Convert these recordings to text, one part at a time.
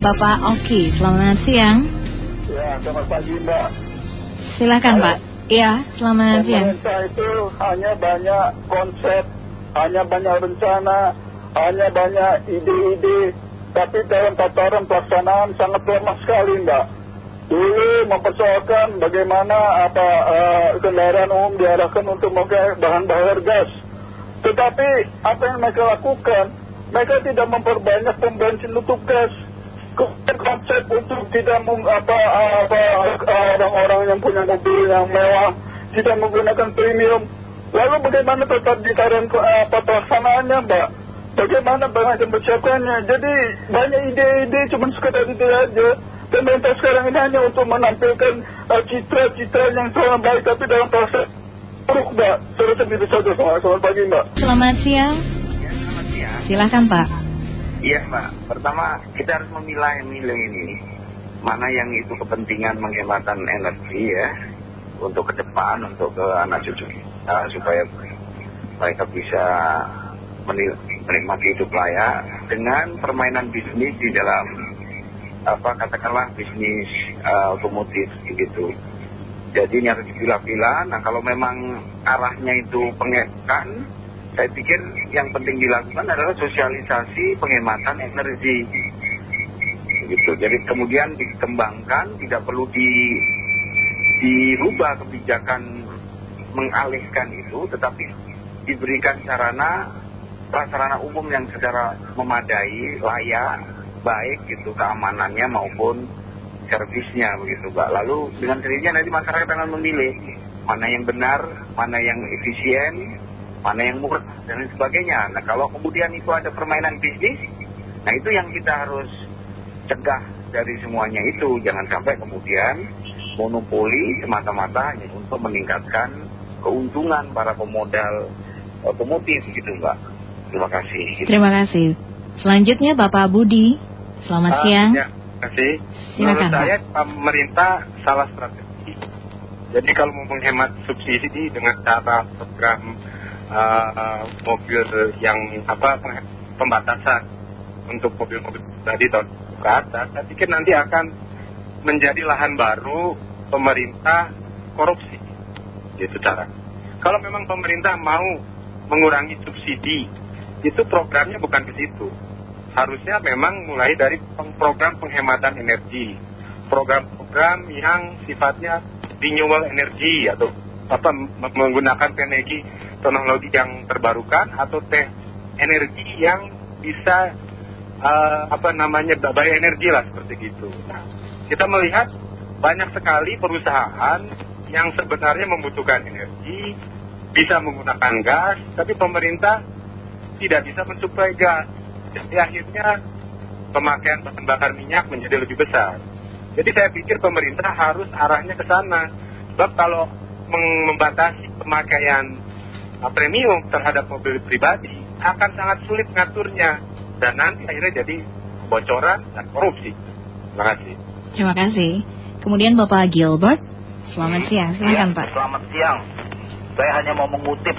Bapak Oki, selamat siang. Ya, selamat pagi Mbak. Silakan Pak. Iya, selamat siang. Pemerintah itu hanya banyak konsep, hanya banyak rencana, hanya banyak ide-ide, tapi dalam tataran pelaksanaan sangat lemah sekali Mbak. Dulu mempersoalkan bagaimana apa uh, kendaraan umum diarahkan untuk memakai bahan bakar gas. Tetapi apa yang mereka lakukan, mereka tidak memperbanyak pom bensin untuk gas. Konsep untuk tidak meng, apa, apa orang-orang yang punya mobil yang mewah tidak menggunakan premium. Lalu bagaimana tetap ditaran apa pelaksanaannya, Mbak? Bagaimana banyak yang mempersiapkannya? Jadi banyak ide-ide cuma sekedar itu aja. Pemerintah sekarang ini hanya untuk menampilkan citra-citra uh, yang sangat baik, tapi dalam proses buruk, Mbak. Rasa itu saja. Selamat pagi, Mbak. Selamat siang. Ya, selamat siang. Silakan, Pak. Iya, Mbak. Pertama, kita harus memilah-milah ini. Mana yang itu kepentingan menghematan energi ya. Untuk ke depan, untuk ke anak cucu. Supaya mereka bisa menikmati hidup layak. Dengan permainan bisnis di dalam, apa katakanlah bisnis uh, otomotif gitu. Jadi harus dipilah-pilah. Nah kalau memang arahnya itu pengekan, saya pikir yang penting dilakukan adalah sosialisasi penghematan energi. Gitu. Jadi kemudian dikembangkan, tidak perlu di, dirubah kebijakan mengalihkan itu, tetapi diberikan sarana prasarana umum yang secara memadai, layak, baik gitu keamanannya maupun servisnya begitu Mbak. Lalu dengan sendirinya nanti masyarakat akan memilih mana yang benar, mana yang efisien, mana yang murah dan lain sebagainya. Nah kalau kemudian itu ada permainan bisnis, nah itu yang kita harus cegah dari semuanya itu. Jangan sampai kemudian monopoli semata-mata hanya untuk meningkatkan keuntungan para pemodal otomotif gitu Mbak. Terima kasih. Terima kasih. Selanjutnya Bapak Budi, selamat uh, siang. Ya, terima kasih. Silakan, Menurut saya pemerintah salah strategi. Jadi kalau mau menghemat subsidi dengan cara program uh, mobil yang apa pembatasan untuk mobil-mobil tadi tahun ke atas, saya pikir nanti akan menjadi lahan baru pemerintah korupsi. Gitu cara. Kalau memang pemerintah mau mengurangi subsidi, itu programnya bukan ke situ. Harusnya memang mulai dari program penghematan energi, program-program yang sifatnya renewable energy atau apa menggunakan energi teknologi yang terbarukan atau teh energi yang bisa uh, apa namanya bayi energi lah seperti gitu. Nah, kita melihat banyak sekali perusahaan yang sebenarnya membutuhkan energi bisa menggunakan gas, tapi pemerintah tidak bisa mensuplai gas. Jadi akhirnya pemakaian bahan bakar minyak menjadi lebih besar. Jadi saya pikir pemerintah harus arahnya ke sana. Sebab kalau membatasi pemakaian premium terhadap mobil pribadi akan sangat sulit ngaturnya. Dan nanti akhirnya jadi bocoran dan korupsi. Terima kasih. Terima kasih. Kemudian Bapak Gilbert, selamat siang. Silakan Ya, Pak. Selamat siang. Saya hanya mau mengutip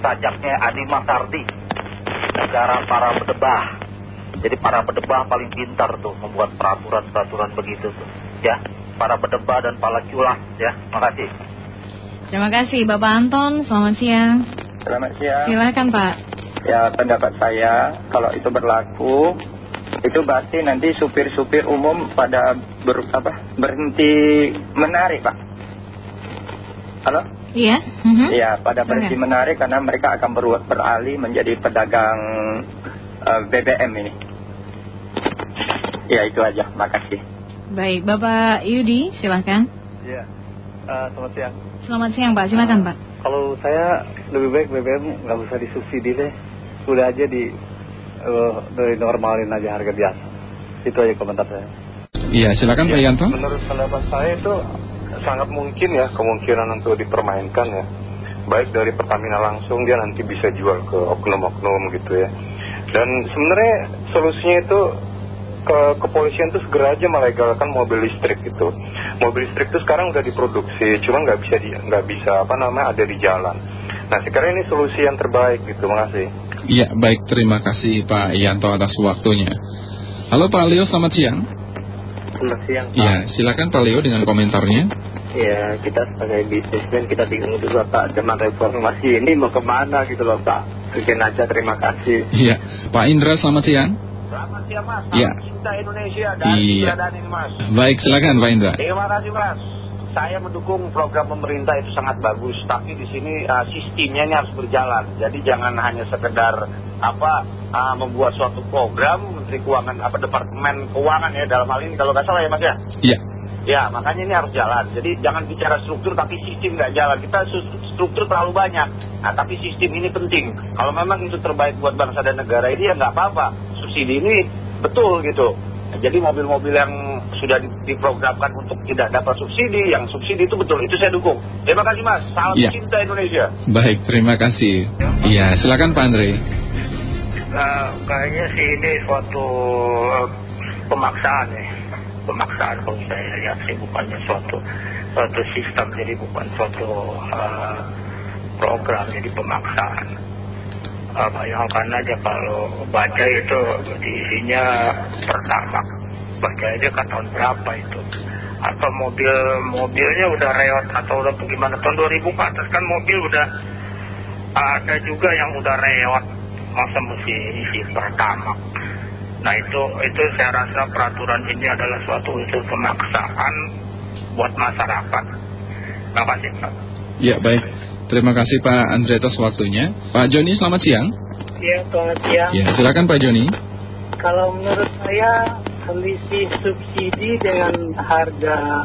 sajaknya Adi Masardi, negara para bedebah. Jadi para bedebah paling pintar tuh membuat peraturan-peraturan begitu tuh. Ya, para bedebah dan para culas ya. Terima kasih. Terima kasih Bapak Anton, selamat siang. Selamat siang. Silakan Pak. Ya, pendapat saya kalau itu berlaku, itu berarti nanti supir-supir umum pada ber, apa, berhenti menarik, Pak. Halo? Iya. mhm. Iya, pada berhenti menarik karena mereka akan ber- beralih menjadi pedagang eh, BBM ini. Ya, itu aja. Makasih. Baik, Bapak Yudi, silakan. Iya, Eh, selamat siang. Selamat siang Pak, silakan Pak. Kalau saya lebih baik BBM nggak usah disubsidi deh, udah aja di eh, dari normalin aja harga biasa. Itu aja komentar saya. Iya, silakan Pak Yanto. Menurut pendapat saya itu sangat mungkin ya kemungkinan untuk dipermainkan ya. Baik dari Pertamina langsung dia nanti bisa jual ke oknum-oknum gitu ya. Dan sebenarnya solusinya itu ke kepolisian itu segera aja melegalkan mobil listrik itu. Mobil listrik itu sekarang udah diproduksi, cuma nggak bisa di, nggak bisa apa namanya ada di jalan. Nah sekarang ini solusi yang terbaik gitu, makasih. Iya, baik terima kasih Pak Yanto atas waktunya. Halo Pak Leo, selamat siang. Selamat siang Pak. Ya, silakan Pak Leo dengan komentarnya. Ya, kita sebagai bisnismen kita bingung juga Pak Zaman reformasi ini mau ke mana gitu loh Pak Bikin aja terima kasih Iya, Pak Indra, selamat siang. Selamat siang Mas, salam cinta Indonesia dari Iya. keberadaan ini Mas. Baik, silakan Pak Indra. Terima kasih Mas. Saya mendukung program pemerintah itu sangat bagus, tapi di sini uh, sistemnya ini harus berjalan. Jadi jangan hanya sekedar apa uh, membuat suatu program Menteri Keuangan apa Departemen Keuangan ya dalam hal ini kalau nggak salah ya Mas ya. Iya. Ya makanya ini harus jalan. Jadi jangan bicara struktur tapi sistem nggak jalan. Kita struktur terlalu banyak. Nah tapi sistem ini penting. Kalau memang itu terbaik buat bangsa dan negara ini ya nggak apa-apa. Subsidi ini betul gitu. Nah, Jadi mobil-mobil yang sudah di- diprogramkan untuk tidak dapat subsidi, yang subsidi itu betul, itu saya dukung. Terima kasih Mas, salam Iya. cinta Indonesia. Baik, terima kasih. Iya, silakan Pak Andre. Eh, Kayaknya sih ini suatu eh, pemaksaan ya Pemaksaan kalau saya lihat sih bukannya suatu suatu sistem Jadi bukan suatu eh, program, jadi pemaksaan Eh, Bayangkan aja kalau baja itu diisinya pertama Baja aja kan tahun berapa itu? Atau mobil mobilnya udah reot atau udah bagaimana? Tahun 2000 ke atas kan mobil udah ada juga yang udah reot masa mesti isi pertama. Nah itu itu saya rasa peraturan ini adalah suatu unsur pemaksaan buat masyarakat. Terima kasih Pak. Ya, baik. Terima kasih Pak Andre atas waktunya. Pak Joni, selamat siang. Ya, selamat siang. Ya, silakan Pak Joni. Kalau menurut saya selisih subsidi dengan harga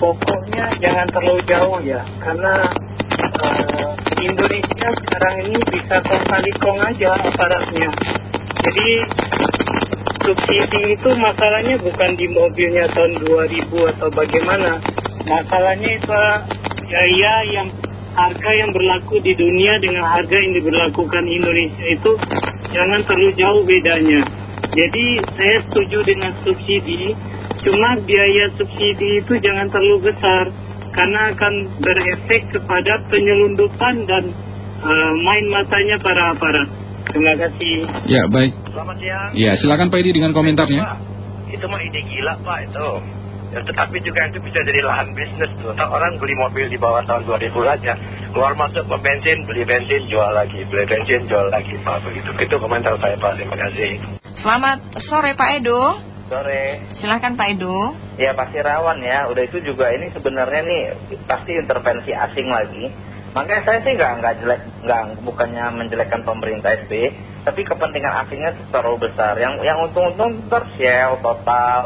pokoknya jangan terlalu jauh ya, karena eh, Indonesia sekarang ini bisa kong kali kong aja aparatnya. Jadi subsidi itu masalahnya bukan di mobilnya tahun 2000 atau bagaimana. Masalahnya itu biaya yang harga yang berlaku di dunia dengan harga yang diberlakukan Indonesia itu jangan terlalu jauh bedanya. Jadi saya setuju dengan subsidi, cuma biaya subsidi itu jangan terlalu besar karena akan berefek kepada penyelundupan dan eh, main matanya para aparat. Terima kasih. Ya, baik. selamat siang Ya, silakan Pak Edi dengan komentarnya. Itu mah ide gila Pak itu tetapi juga itu bisa jadi lahan bisnis tuh Ntar orang beli mobil di bawah tahun 2000 aja keluar masuk ke bensin beli bensin jual lagi beli bensin jual lagi Pak begitu itu komentar saya Pak terima kasih Selamat sore Pak Edo. Sore. Silahkan Pak Edo. Ya pasti rawan ya. Udah itu juga ini sebenarnya nih pasti intervensi asing lagi. Makanya saya sih nggak nggak jelek nggak bukannya menjelekkan pemerintah SB, tapi kepentingan asingnya terlalu besar. Yang yang untung-untung ntar Shell, Total,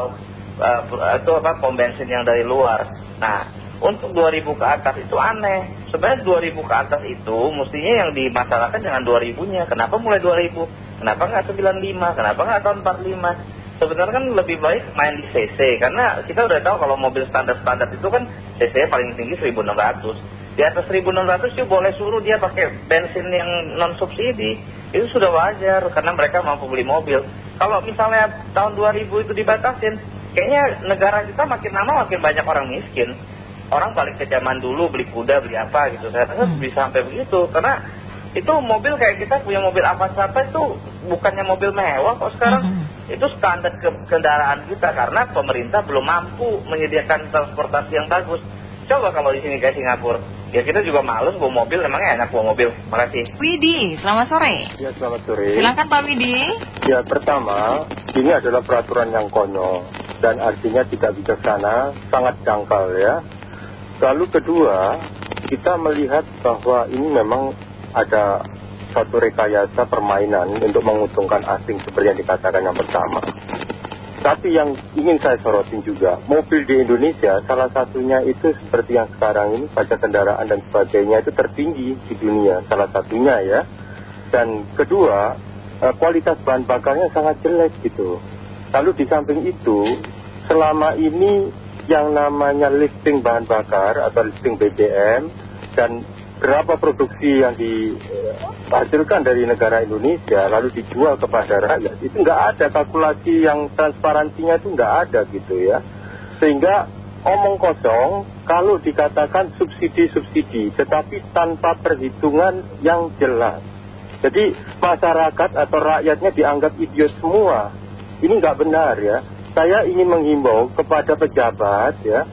eh, itu apa pom bensin yang dari luar. Nah untuk 2000 ke atas itu aneh. Sebenarnya 2000 ke atas itu mestinya yang dimasalahkan jangan 2000-nya. Kenapa mulai 2000? Kenapa nggak 95? Kenapa nggak tahun 45? Sebenarnya kan lebih baik main di CC karena kita udah tahu kalau mobil standar-standar itu kan CC paling tinggi 1600. Di atas 1600 sih boleh suruh dia pakai bensin yang non subsidi. Itu sudah wajar karena mereka mampu beli mobil. Kalau misalnya tahun 2000 itu dibatasin, kayaknya negara kita makin lama makin banyak orang miskin. Orang balik ke zaman dulu beli kuda, beli apa gitu. Saya rasa bisa sampai begitu karena itu mobil kayak kita punya mobil apa siapa itu bukannya mobil mewah kok sekarang itu standar ke kendaraan kita karena pemerintah belum mampu menyediakan transportasi yang bagus coba kalau di sini kayak Singapura ya kita juga males bawa mobil emangnya enak bawa mobil makasih Widi, selamat sore. Ya selamat sore. Silakan Pak Widi. Ya pertama, ini adalah peraturan yang konyol dan artinya tidak bijaksana, sangat jangkal ya. Lalu kedua, kita melihat bahwa ini memang ada satu rekayasa permainan untuk menguntungkan asing seperti yang dikatakan yang pertama. Tapi yang ingin saya sorotin juga, mobil di Indonesia salah satunya itu seperti yang sekarang ini pajak kendaraan dan sebagainya itu tertinggi di dunia, salah satunya ya. Dan kedua, eh, kualitas bahan bakarnya sangat jelek gitu. Lalu di samping itu, selama ini yang namanya listing bahan bakar atau listing BBM dan berapa produksi yang dihasilkan dari negara Indonesia lalu dijual kepada rakyat itu nggak ada. Kalkulasi yang transparansinya itu nggak ada gitu ya. Sehingga omong kosong kalau dikatakan subsidi-subsidi tetapi tanpa perhitungan yang jelas. Jadi masyarakat atau rakyatnya dianggap idiot semua. Ini nggak benar ya. Saya ingin menghimbau kepada pejabat ya,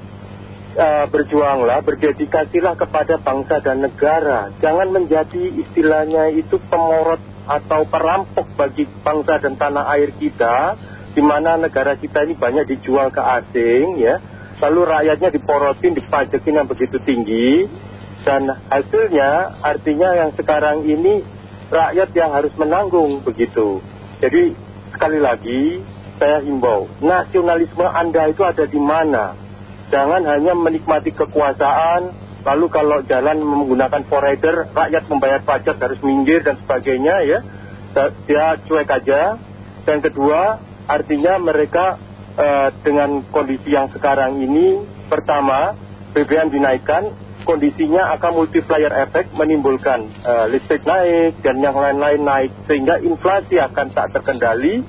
eh, berjuanglah, berdedikasilah kepada bangsa dan negara. Jangan menjadi istilahnya itu pemorot atau perampok bagi bangsa dan tanah air kita, di mana negara kita ini banyak dijual ke asing ya. Lalu rakyatnya diporotin, dipajakin yang begitu tinggi. Dan hasilnya artinya yang sekarang ini rakyat yang harus menanggung begitu. Jadi sekali lagi saya himbau, nasionalisme Anda itu ada di mana? Jangan hanya menikmati kekuasaan, lalu kalau jalan menggunakan forrider, rakyat membayar pajak harus minggir dan sebagainya ya. Dia cuek aja. Dan kedua, artinya mereka eh, dengan kondisi yang sekarang ini, pertama, BBM dinaikkan, kondisinya akan multiplier efek menimbulkan eh, listrik naik dan yang lain-lain naik sehingga inflasi akan tak terkendali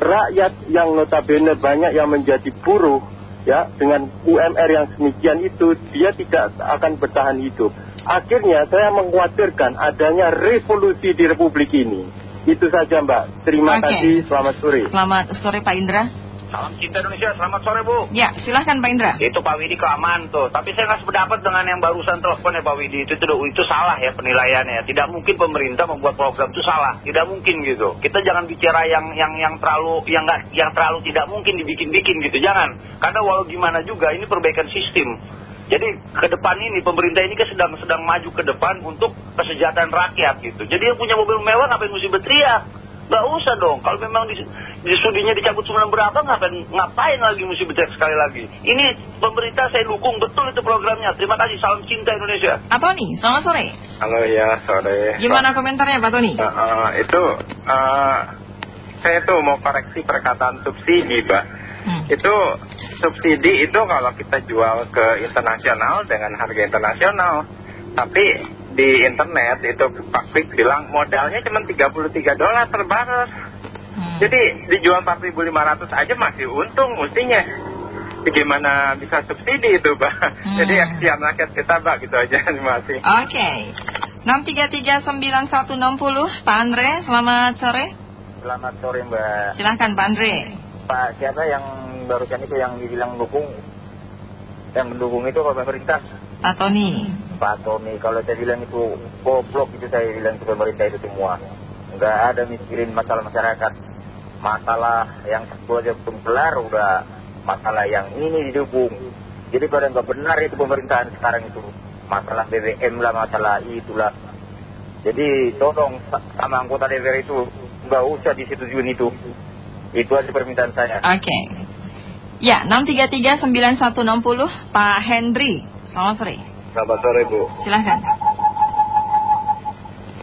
rakyat yang notabene banyak yang menjadi buruh ya dengan UMR yang semikian itu dia tidak akan bertahan hidup. Akhirnya saya mengkhawatirkan adanya revolusi di republik ini. Itu saja mbak. Terima kasih. Selamat sore. Selamat sore Pak Indra. Salam cinta Indonesia, selamat sore Bu. Ya, silahkan Pak Indra. Itu Pak Widi kelamaan tuh. Tapi saya nggak sependapat dengan yang barusan telepon ya Pak Widi. Itu, itu, itu salah ya penilaiannya. Tidak mungkin pemerintah membuat program itu salah. Tidak mungkin gitu. Kita jangan bicara yang yang yang terlalu yang nggak yang terlalu tidak mungkin dibikin-bikin gitu. Jangan. Karena walau gimana juga ini perbaikan sistem. Jadi ke depan ini pemerintah ini kan sedang sedang maju ke depan untuk kesejahteraan rakyat gitu. Jadi yang punya mobil mewah ngapain mesti berteriak? Gak usah dong. Kalau memang di, di studinya dicabut cuma berapa, ngapain, ngapain lagi mesti berteriak sekali lagi? Ini pemerintah saya dukung betul itu programnya. Terima kasih. Salam cinta Indonesia. Pak Tony, selamat sore. Halo ya, sore. Gimana komentarnya Pak Tony? Eh, eh, itu eh, saya tuh mau koreksi perkataan subsidi, Mbak. Itu subsidi itu kalau kita jual ke internasional dengan harga internasional. Tapi di internet itu Pak Kwik bilang modalnya cuma 33 dolar per barrel. Jadi dijual 4.500 aja masih untung mestinya. Gimana bisa subsidi itu, Pak? Jadi kesian rakyat kita, Pak. Gitu aja. Terima kasih. Oke. 6339160 Pak Andre, selamat sore. Selamat sore Mbak. Silahkan Pak Andre. Pak siapa yang barusan itu yang dibilang dukung? Yang mendukung itu apa pemerintah? Pak Tony. Pak Tommy, kalau saya bilang itu goblok itu saya bilang itu pemerintah itu semua. Nggak ada mikirin masalah masyarakat. Masalah yang satu aja belum kelar udah masalah yang ini didukung. Jadi kalau nggak benar itu pemerintahan sekarang itu. Masalah BBM lah, masalah itulah. Jadi tolong sama anggota DPR itu nggak usah disetujuin itu. Itu aja permintaan saya. Oke. Ya, 6339160 Pak Henry. Selamat sore. Selamat sore Bu. Silahkan.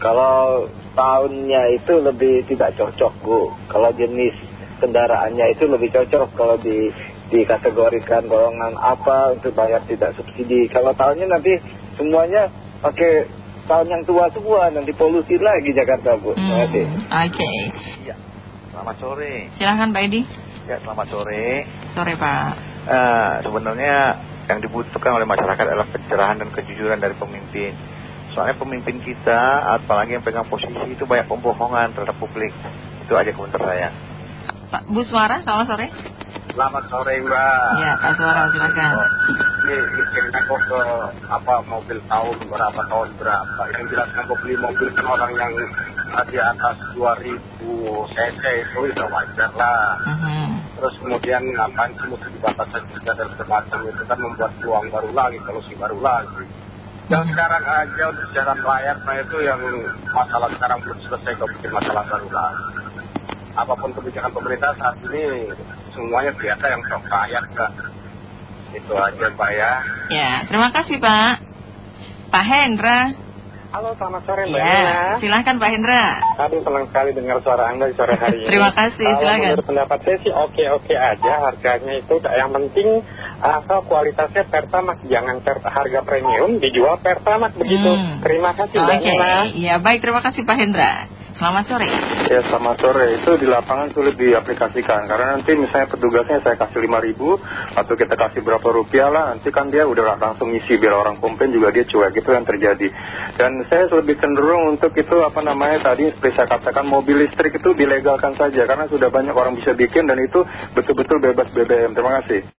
Kalau tahunnya itu lebih tidak cocok Bu. Kalau jenis kendaraannya itu lebih cocok kalau di dikategorikan golongan apa untuk bayar tidak subsidi. Kalau tahunnya nanti semuanya pakai tahun yang tua semua nanti polusi lagi Jakarta Bu. Terima kasih. Oke. Iya. Selamat sore. Silahkan Pak Edi. Ya, selamat sore. Sore Pak. Eh, sebenarnya yang dibutuhkan oleh masyarakat adalah pencerahan dan kejujuran dari pemimpin. Soalnya pemimpin kita, apalagi yang pegang posisi itu banyak pembohongan terhadap publik. Itu aja komentar saya. Pak Bu Suara, selamat sore. Selamat sore Mbak. Ya, Pak Suara silakan. Ini mikirnya kok ke apa mobil tahun berapa tahun berapa. Yang jelas kan kok beli mobil kan orang yang di atas 2000 cc itu udah wajar lah. Terus kemudian ngapain sih mesti dibatasi juga dan semacam itu kan membuat peluang baru lagi, solusi baru lagi. Yang sekarang aja untuk jalan layar nah itu yang masalah sekarang belum selesai kok bikin masalah baru lagi. Apa pun kebijakan pemerintah saat ini semuanya biasa yang sok rakyat kak. Itu aja Pak ya. Ya, terima kasih Pak. Pak Hendra. Halo, selamat sore Mbak Ya, Nina. silahkan Pak Hendra. Aduh, senang sekali dengar suara Anda di sore hari ini. Terima kasih, Kalau silakan. menurut pendapat saya sih oke-oke aja harganya itu. Yang penting asal kualitasnya Pertamax. Jangan per- harga premium dijual Pertamax begitu. Hmm. Terima kasih Mbak Nina. ya baik terima kasih Pak Hendra. Selamat sore. Ya selamat sore, itu di lapangan sulit diaplikasikan. Karena nanti misalnya petugasnya saya kasih 5 ribu Atau kita kasih berapa rupiah lah Nanti kan dia udah langsung ngisi biar orang komplain juga dia cuek. Itu yang terjadi. Dan saya lebih cenderung untuk itu apa namanya tadi Seperti saya katakan mobil listrik itu dilegalkan saja. Karena sudah banyak orang bisa bikin dan itu betul-betul bebas BBM Terima kasih